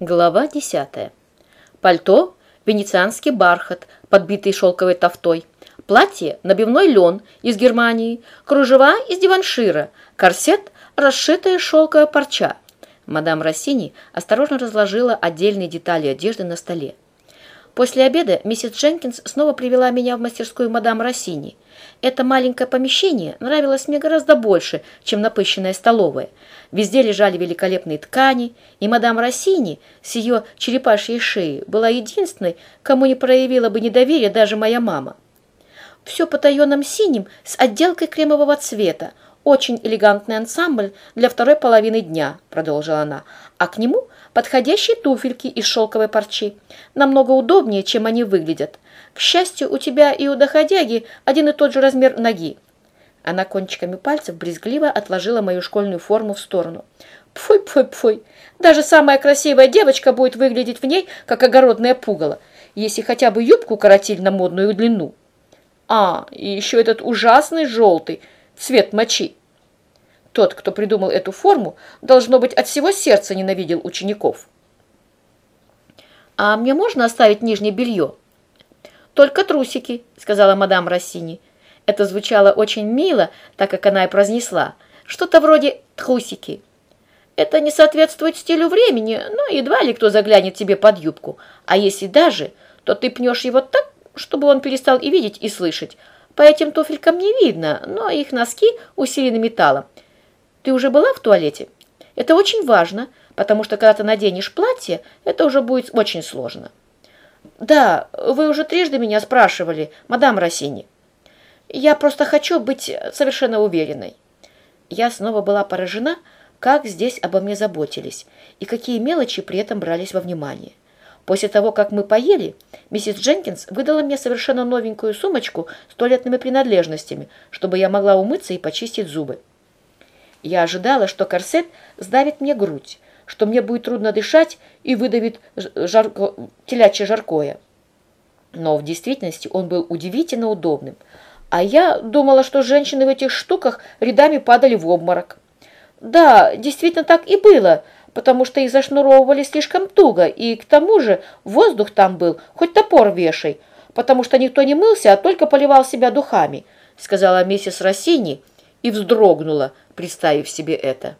Глава 10. Пальто – венецианский бархат, подбитый шелковой тофтой. Платье – набивной лен из Германии. Кружева – из диваншира. Корсет – расшитая шелковая парча. Мадам Россини осторожно разложила отдельные детали одежды на столе. После обеда миссис Дженкинс снова привела меня в мастерскую мадам Россини. Это маленькое помещение нравилось мне гораздо больше, чем напыщенная столовая. Везде лежали великолепные ткани, и мадам Россини с ее черепашьей шеей была единственной, кому не проявила бы недоверие даже моя мама. Все потаенным синим с отделкой кремового цвета, очень элегантный ансамбль для второй половины дня», — продолжила она, «а к нему подходящие туфельки из шелковой парчи. Намного удобнее, чем они выглядят. К счастью, у тебя и у доходяги один и тот же размер ноги». Она кончиками пальцев брезгливо отложила мою школьную форму в сторону. «Пфуй-пфуй-пфуй! Даже самая красивая девочка будет выглядеть в ней, как огородное пугало, если хотя бы юбку коротили на модную длину. А, и еще этот ужасный желтый, цвет мочи. Тот, кто придумал эту форму, должно быть, от всего сердца ненавидел учеников. «А мне можно оставить нижнее белье?» «Только трусики», — сказала мадам Рассини. Это звучало очень мило, так как она и произнесла. Что-то вроде «трусики». Это не соответствует стилю времени, но едва ли кто заглянет тебе под юбку. А если даже, то ты пнешь его так, чтобы он перестал и видеть, и слышать, по этим туфелькам не видно, но их носки усилены металлом. Ты уже была в туалете? Это очень важно, потому что когда ты наденешь платье, это уже будет очень сложно. Да, вы уже трижды меня спрашивали, мадам Рассини. Я просто хочу быть совершенно уверенной. Я снова была поражена, как здесь обо мне заботились и какие мелочи при этом брались во внимание. После того, как мы поели, миссис Дженкинс выдала мне совершенно новенькую сумочку с туалетными принадлежностями, чтобы я могла умыться и почистить зубы. Я ожидала, что корсет сдавит мне грудь, что мне будет трудно дышать и выдавит жарко, телячье жаркое. Но в действительности он был удивительно удобным, а я думала, что женщины в этих штуках рядами падали в обморок. Да, действительно так и было – потому что их зашнуровывали слишком туго, и к тому же воздух там был, хоть топор вешай, потому что никто не мылся, а только поливал себя духами», сказала миссис Россини и вздрогнула, представив себе это.